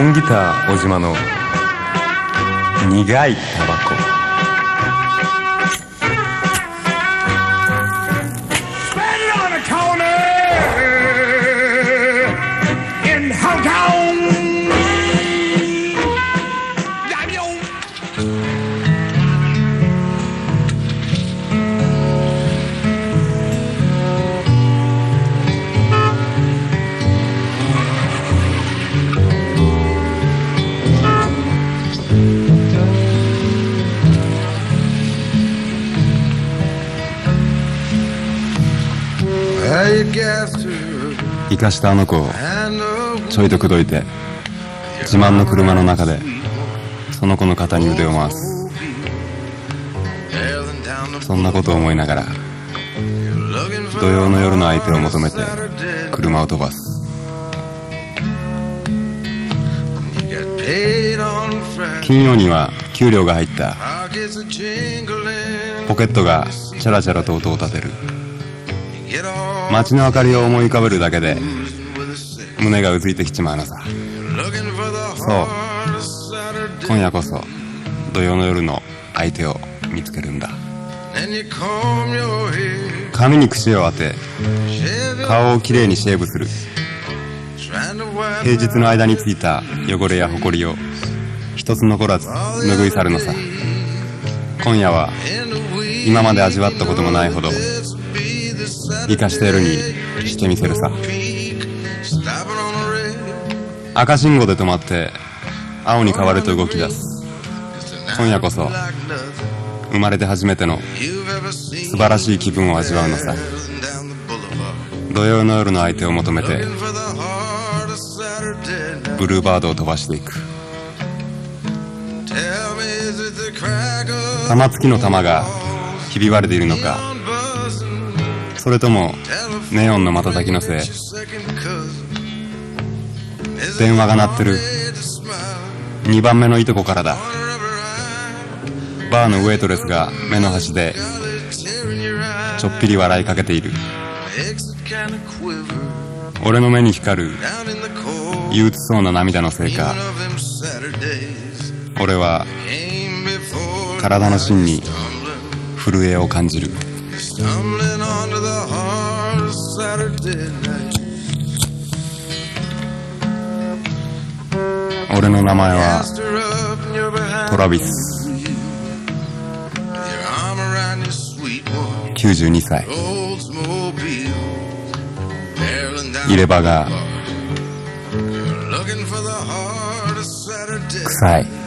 ンギター小島の苦いタバコ。生かしたあの子をちょいと口説いて自慢の車の中でその子の肩に腕を回す。そんなことを思いながら土曜の夜の相手を求めて車を飛ばす。金曜には給料が入ったポケットがチャラチャラと音を立てる。街の明かりを思い浮かべるだけで胸がうずいてきちまうのさ。そう。今夜こそ土曜の夜の相手を見つけるんだ。髪に櫛を当て顔をきれいにシェーブする。平日の間についた汚れやほこりを一つ残らず拭い去るのさ。今夜は今まで味わったこともないほど生かした夜にしてみせるさ赤信号で止まって青に変わると動き出す今夜こそ生まれて初めての素晴らしい気分を味わうのさ。土曜の夜の相手を求めてブルーバードを飛ばしていく。玉突きの玉がひび割れているのかそれともネオンの瞬きのせい？電話が鳴ってる。2番目のいとこからだ。バーのウェイトレスが目の端でちょっぴり笑いかけている。俺の目に光る憂鬱そうな涙のせいか俺は体の芯に震えを感じる。俺の名前はトラビス。92歳。入れ歯が臭い。